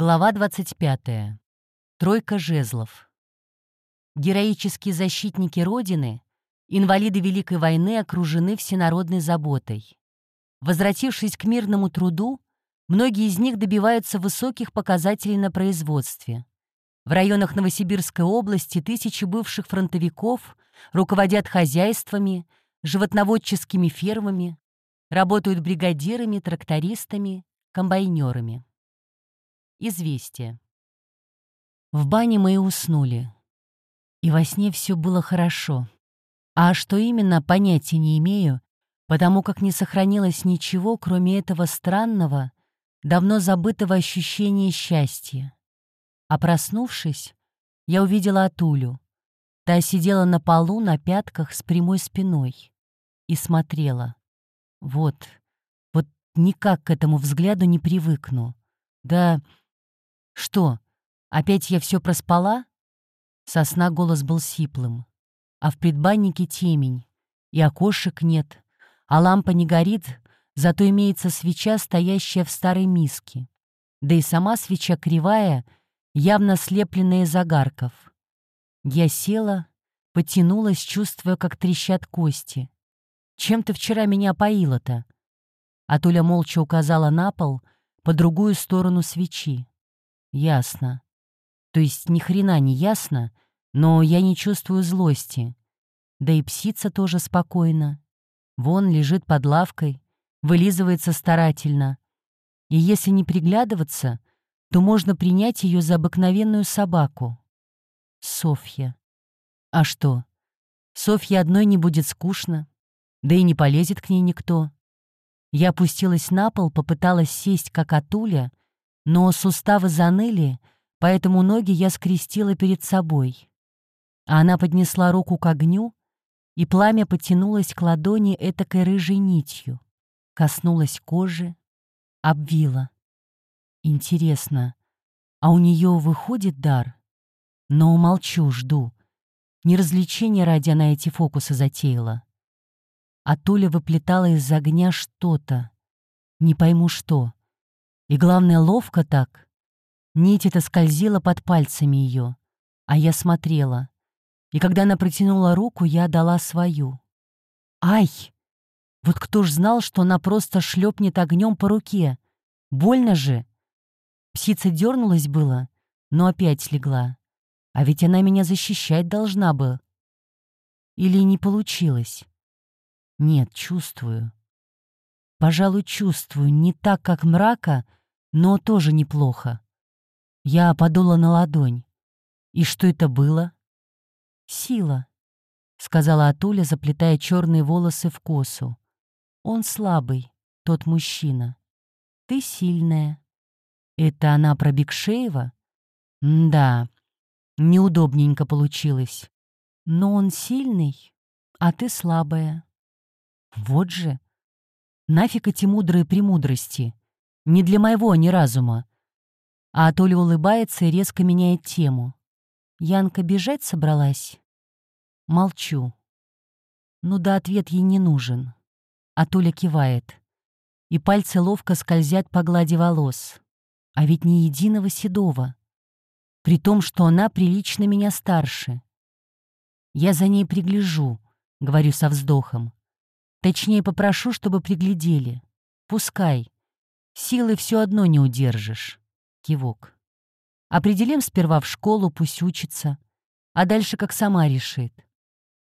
Глава 25. Тройка жезлов. Героические защитники Родины, инвалиды Великой войны окружены всенародной заботой. Возвратившись к мирному труду, многие из них добиваются высоких показателей на производстве. В районах Новосибирской области тысячи бывших фронтовиков руководят хозяйствами, животноводческими фермами, работают бригадирами, трактористами, комбайнерами. Известие. В бане мы и уснули. И во сне все было хорошо. А что именно, понятия не имею, потому как не сохранилось ничего, кроме этого странного, давно забытого ощущения счастья. А проснувшись, я увидела Атулю. Та сидела на полу на пятках с прямой спиной и смотрела. Вот, вот никак к этому взгляду не привыкну. Да «Что, опять я все проспала?» Сосна голос был сиплым. А в предбаннике темень, и окошек нет, а лампа не горит, зато имеется свеча, стоящая в старой миске. Да и сама свеча кривая, явно слепленная из огарков. Я села, потянулась, чувствуя, как трещат кости. «Чем ты вчера меня поила-то?» А Туля молча указала на пол по другую сторону свечи. Ясно. То есть ни хрена не ясно, но я не чувствую злости. Да и псица тоже спокойно. Вон лежит под лавкой, вылизывается старательно. И если не приглядываться, то можно принять ее за обыкновенную собаку. Софья. А что? Софье одной не будет скучно, да и не полезет к ней никто. Я опустилась на пол, попыталась сесть, как отуля, но суставы заныли, поэтому ноги я скрестила перед собой. А она поднесла руку к огню, и пламя потянулось к ладони этакой рыжей нитью, коснулась кожи, обвила. Интересно, а у нее выходит дар? Но молчу, жду. Не развлечение ради она эти фокусы затеяла. А Туля выплетала из огня что-то. Не пойму что. И главное, ловко так. Нить эта скользила под пальцами ее, а я смотрела. И когда она протянула руку, я дала свою. Ай! Вот кто ж знал, что она просто шлепнет огнем по руке? Больно же! Псица дернулась было, но опять легла. А ведь она меня защищать должна бы. Или не получилось? Нет, чувствую. Пожалуй, чувствую, не так, как мрака — но тоже неплохо. Я подула на ладонь. И что это было? Сила, сказала Атуля, заплетая черные волосы в косу. Он слабый, тот мужчина. Ты сильная. Это она про Бекшеева? Да, неудобненько получилось. Но он сильный, а ты слабая. Вот же. Нафиг эти мудрые премудрости. Не для моего ни разума. А Толя улыбается и резко меняет тему. Янка бежать собралась? Молчу. Ну да, ответ ей не нужен. А Толя кивает. И пальцы ловко скользят по глади волос. А ведь ни единого седого. При том, что она прилично меня старше. Я за ней пригляжу, говорю со вздохом. Точнее, попрошу, чтобы приглядели. Пускай. Силы все одно не удержишь. Кивок. Определим сперва в школу, пусть учится, а дальше как сама решит.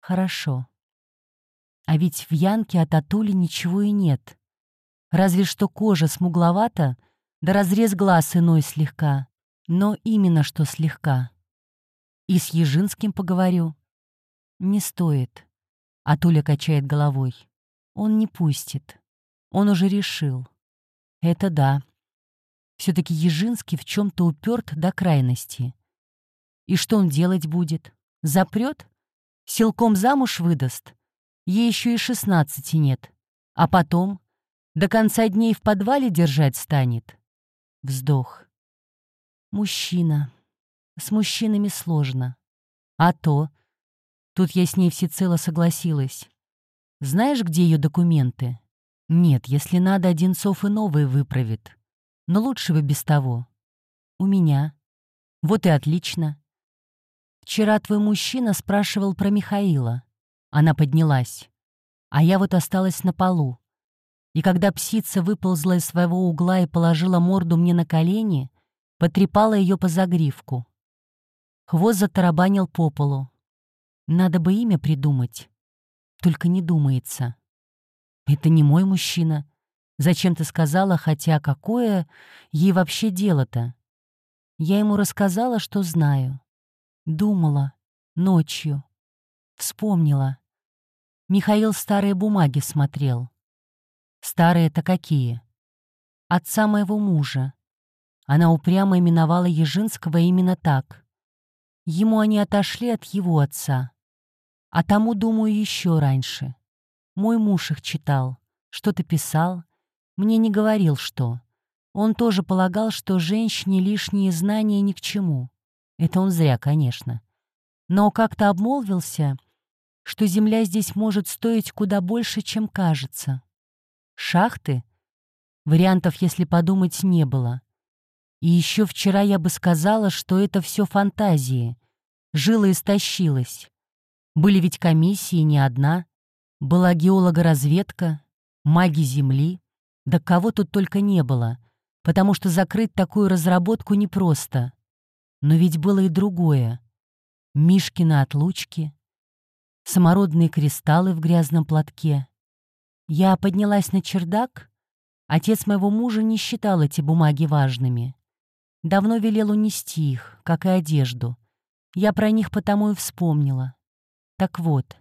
Хорошо. А ведь в Янке от Атули ничего и нет. Разве что кожа смугловата, да разрез глаз иной слегка. Но именно что слегка. И с Ежинским поговорю. Не стоит. Атуля качает головой. Он не пустит. Он уже решил. Это да. Все-таки Ежинский в чем-то уперт до крайности. И что он делать будет? Запрет? Силком замуж выдаст? Ей еще и шестнадцати нет. А потом? До конца дней в подвале держать станет? Вздох. Мужчина. С мужчинами сложно. А то. Тут я с ней всецело согласилась. Знаешь, где ее документы? Нет, если надо, Одинцов и новые выправит. Но лучше бы без того. У меня. Вот и отлично. Вчера твой мужчина спрашивал про Михаила. Она поднялась. А я вот осталась на полу. И когда псица выползла из своего угла и положила морду мне на колени, потрепала ее по загривку. Хвост затарабанил по полу. Надо бы имя придумать. Только не думается. Это не мой мужчина. Зачем ты сказала, хотя какое ей вообще дело-то? Я ему рассказала, что знаю. Думала. Ночью. Вспомнила. Михаил старые бумаги смотрел. Старые-то какие? Отца моего мужа. Она упрямо именовала Ежинского именно так. Ему они отошли от его отца. А тому, думаю, еще раньше. Мой муж их читал, что-то писал. Мне не говорил, что. Он тоже полагал, что женщине лишние знания ни к чему. Это он зря, конечно. Но как-то обмолвился, что земля здесь может стоить куда больше, чем кажется. Шахты? Вариантов, если подумать, не было. И еще вчера я бы сказала, что это все фантазии. Жила истощилась. Были ведь комиссии не одна. Была геологоразведка, маги Земли. Да кого тут только не было, потому что закрыть такую разработку непросто. Но ведь было и другое. Мишкины отлучки, самородные кристаллы в грязном платке. Я поднялась на чердак. Отец моего мужа не считал эти бумаги важными. Давно велел унести их, как и одежду. Я про них потому и вспомнила. Так вот,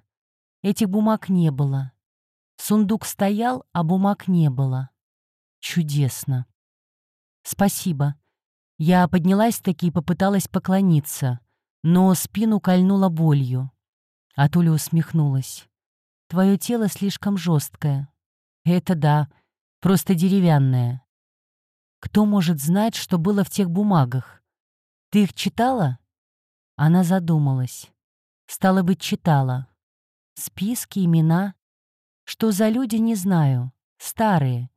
этих бумаг не было. Сундук стоял, а бумаг не было. Чудесно. Спасибо. Я поднялась-таки и попыталась поклониться, но спину кольнула болью. А Туля усмехнулась. «Твое тело слишком жесткое». «Это да, просто деревянное». «Кто может знать, что было в тех бумагах? Ты их читала?» Она задумалась. Стало быть, читала. Списки, имена. Что за люди, не знаю. Старые.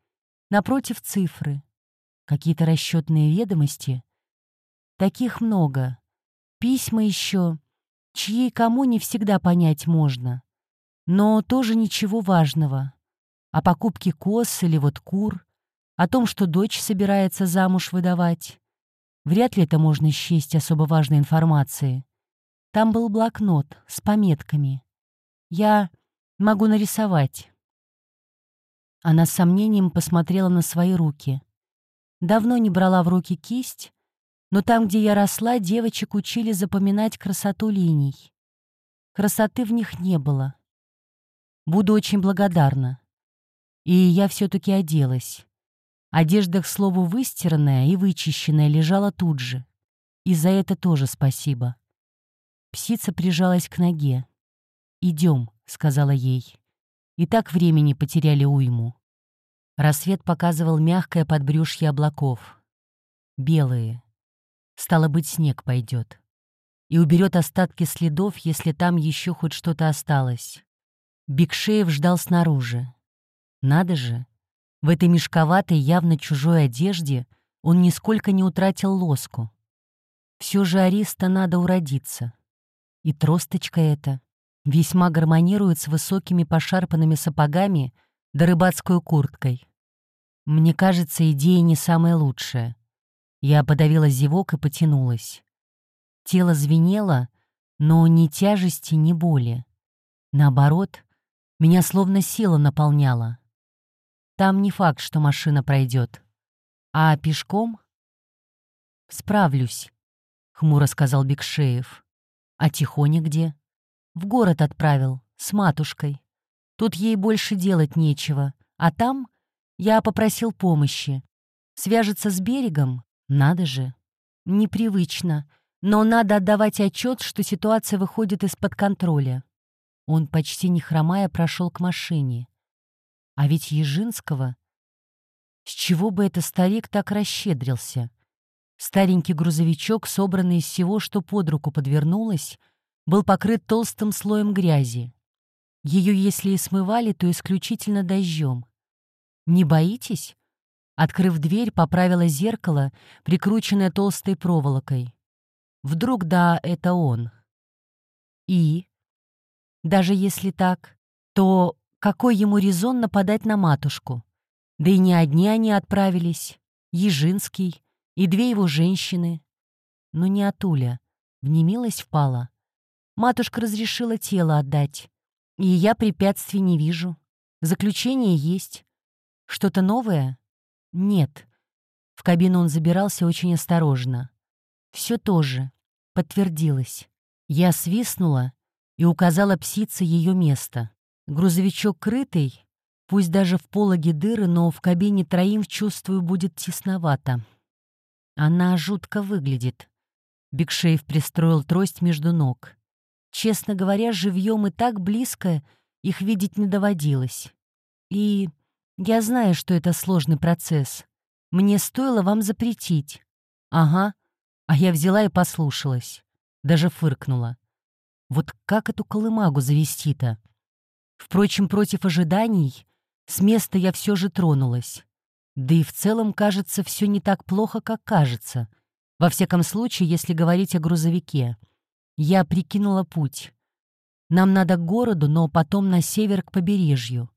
Напротив цифры. Какие-то расчетные ведомости. Таких много. Письма еще чьи кому не всегда понять можно. Но тоже ничего важного. О покупке коз или вот кур, о том, что дочь собирается замуж выдавать. Вряд ли это можно счесть особо важной информацией. Там был блокнот с пометками. Я могу нарисовать. Она с сомнением посмотрела на свои руки. Давно не брала в руки кисть, но там, где я росла, девочек учили запоминать красоту линий. Красоты в них не было. Буду очень благодарна. И я все-таки оделась. Одежда, к слову, выстиранная и вычищенная лежала тут же. И за это тоже спасибо. Псица прижалась к ноге. «Идем», — сказала ей. И так времени потеряли уйму. Рассвет показывал мягкое подбрюшье облаков. Белые, Стало быть, снег пойдет. И уберет остатки следов, если там еще хоть что-то осталось. Бекшеев ждал снаружи. Надо же, в этой мешковатой, явно чужой одежде он нисколько не утратил лоску. Все же Ариста надо уродиться. И тросточка эта весьма гармонирует с высокими пошарпанными сапогами да рыбацкой курткой. Мне кажется, идея не самая лучшая. Я подавила зевок и потянулась. Тело звенело, но ни тяжести, ни боли. Наоборот, меня словно сила наполняла. Там не факт, что машина пройдет. А пешком? Справлюсь, — хмуро сказал Бекшеев. А Тихоня где? В город отправил, с матушкой. Тут ей больше делать нечего. А там я попросил помощи. Свяжется с берегом, надо же. Непривычно. Но надо отдавать отчет, что ситуация выходит из-под контроля. Он, почти не хромая, прошел к машине. А ведь Ежинского... С чего бы это старик так расщедрился? Старенький грузовичок, собранный из всего, что под руку подвернулось, был покрыт толстым слоем грязи. Ее, если и смывали, то исключительно дождем. «Не боитесь?» Открыв дверь, поправила зеркало, прикрученное толстой проволокой. Вдруг да, это он. И, даже если так, то какой ему резон нападать на матушку? Да и не одни они отправились. Ежинский и две его женщины. Но не Атуля. В немилость впала. Матушка разрешила тело отдать. И я препятствий не вижу. Заключение есть. Что-то новое? Нет. В кабину он забирался очень осторожно. Все тоже. Подтвердилось. Я свистнула и указала псице ее место. Грузовичок крытый, пусть даже в пологе дыры, но в кабине троим, чувствую, будет тесновато. Она жутко выглядит. Бигшейв пристроил трость между ног. Честно говоря, живьем и так близко их видеть не доводилось. И я знаю, что это сложный процесс. Мне стоило вам запретить. Ага. А я взяла и послушалась. Даже фыркнула. Вот как эту колымагу завести-то? Впрочем, против ожиданий, с места я все же тронулась. Да и в целом, кажется, все не так плохо, как кажется. Во всяком случае, если говорить о грузовике. Я прикинула путь. Нам надо к городу, но потом на север к побережью.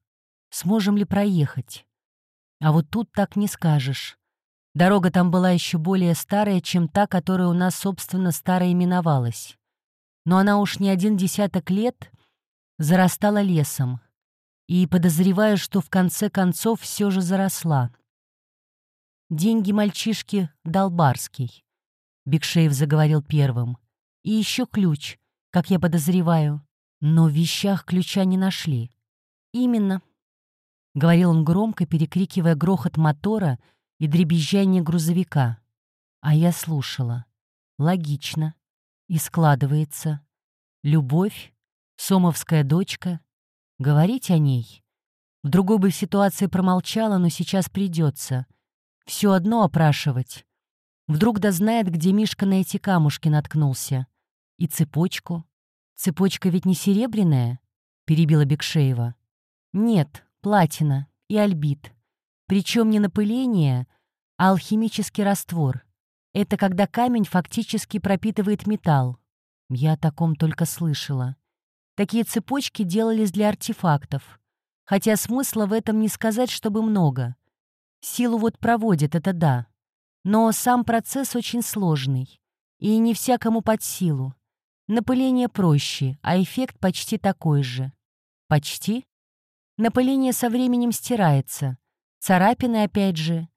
Сможем ли проехать? А вот тут так не скажешь. Дорога там была еще более старая, чем та, которая у нас, собственно, старая именовалась. Но она уж не один десяток лет зарастала лесом. И подозреваю, что в конце концов все же заросла. Деньги мальчишки дал Барский. Бигшеев заговорил первым. И еще ключ, как я подозреваю. Но в вещах ключа не нашли. Именно. Говорил он громко, перекрикивая грохот мотора и дребезжание грузовика. А я слушала. Логично. И складывается. Любовь, Сомовская дочка. Говорить о ней. В другой бы ситуации промолчала, но сейчас придется. Все одно опрашивать. Вдруг да знает, где Мишка на эти камушки наткнулся. И цепочку. Цепочка ведь не серебряная? Перебила Бекшеева. Нет, платина и альбит. Причем не напыление, а алхимический раствор. Это когда камень фактически пропитывает металл. Я о таком только слышала. Такие цепочки делались для артефактов. Хотя смысла в этом не сказать, чтобы много. Силу вот проводит, это да. Но сам процесс очень сложный. И не всякому под силу. Напыление проще, а эффект почти такой же. Почти? Напыление со временем стирается. Царапины опять же.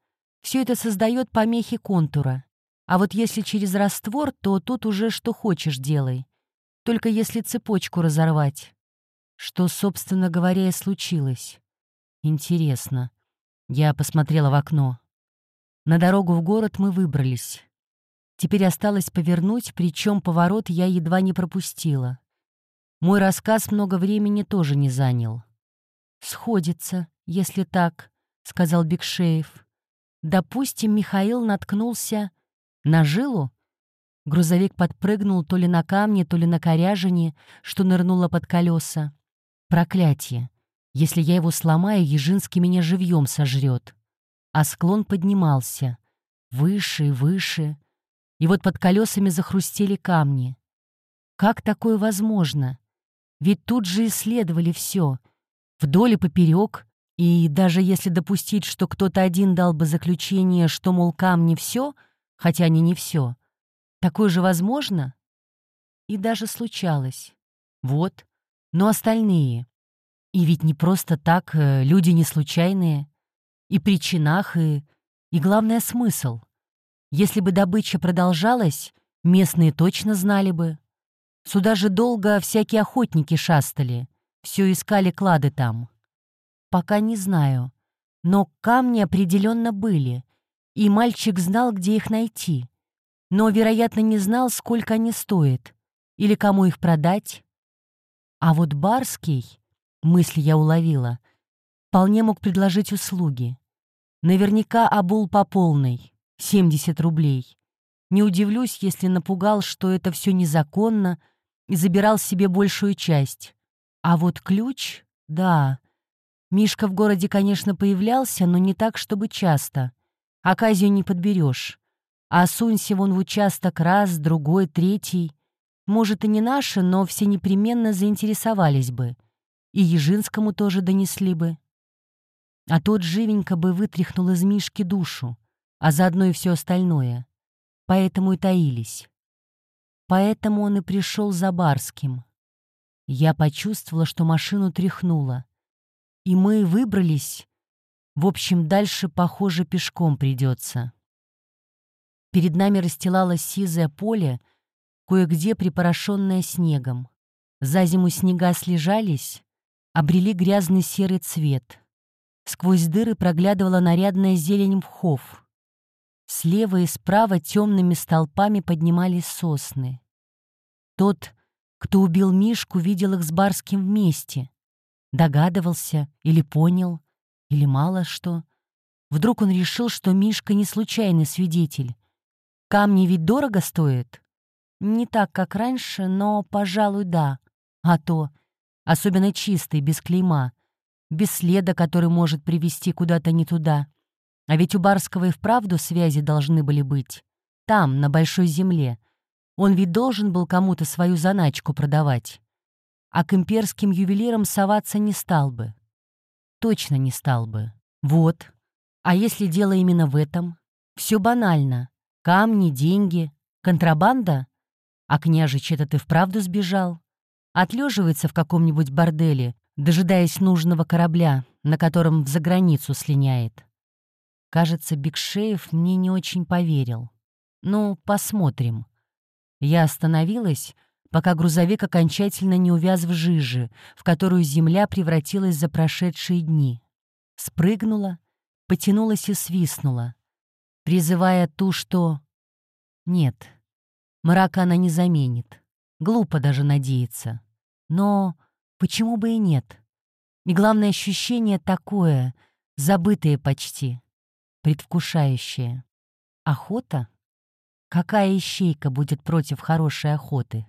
Все это создает помехи контура. А вот если через раствор, то тут уже что хочешь делай. Только если цепочку разорвать. Что, собственно говоря, и случилось. Интересно. Я посмотрела в окно. На дорогу в город мы выбрались. Теперь осталось повернуть, причем поворот я едва не пропустила. Мой рассказ много времени тоже не занял. «Сходится, если так», — сказал Бекшеев. «Допустим, Михаил наткнулся на жилу?» Грузовик подпрыгнул то ли на камне, то ли на коряжине, что нырнуло под колеса. «Проклятие! Если я его сломаю, Ежинский меня живьем сожрет». А склон поднимался. Выше и выше и вот под колесами захрустели камни. Как такое возможно? Ведь тут же исследовали все, вдоль и поперек, и даже если допустить, что кто-то один дал бы заключение, что, мол, камни все, хотя они не все, такое же возможно? И даже случалось. Вот, но остальные. И ведь не просто так, э, люди не случайные. И причинах, и, и главное, смысл. Если бы добыча продолжалась, местные точно знали бы. Сюда же долго всякие охотники шастали, все искали клады там. Пока не знаю, но камни определенно были, и мальчик знал, где их найти. Но, вероятно, не знал, сколько они стоят, или кому их продать. А вот Барский, мысли я уловила, вполне мог предложить услуги. Наверняка обул по полной. 70 рублей. Не удивлюсь, если напугал, что это все незаконно, и забирал себе большую часть. А вот ключ, да, Мишка в городе, конечно, появлялся, но не так, чтобы часто. Оказию не подберешь. А сунься вон в участок раз, другой, третий. Может, и не наши, но все непременно заинтересовались бы. И Ежинскому тоже донесли бы. А тот живенько бы вытряхнул из Мишки душу, а заодно и все остальное. Поэтому и таились. Поэтому он и пришел за Барским. Я почувствовала, что машину тряхнуло. И мы выбрались. В общем, дальше, похоже, пешком придется. Перед нами расстилалось сизое поле, кое-где припорошенное снегом. За зиму снега слежались, обрели грязный серый цвет. Сквозь дыры проглядывала нарядная зелень мхов. Слева и справа темными столпами поднимались сосны. Тот, кто убил Мишку, видел их с Барским вместе. Догадывался или понял, или мало что. Вдруг он решил, что Мишка не случайный свидетель. Камни ведь дорого стоят. Не так, как раньше, но, пожалуй, да. А то, особенно чистый, без клейма, без следа, который может привести куда-то не туда. А ведь у Барского и вправду связи должны были быть. Там, на Большой Земле. Он ведь должен был кому-то свою заначку продавать а к имперским ювелирам соваться не стал бы. Точно не стал бы. Вот. А если дело именно в этом? Все банально. Камни, деньги, контрабанда? А княжич этот и вправду сбежал. Отлеживается в каком-нибудь борделе, дожидаясь нужного корабля, на котором в заграницу слиняет. Кажется, Бекшеев мне не очень поверил. Ну, посмотрим. Я остановилась, пока грузовик окончательно не увяз в жиже, в которую земля превратилась за прошедшие дни. Спрыгнула, потянулась и свистнула, призывая ту, что... Нет, мрака она не заменит. Глупо даже надеяться. Но почему бы и нет? И главное ощущение такое, забытое почти, предвкушающее. Охота? Какая ищейка будет против хорошей охоты?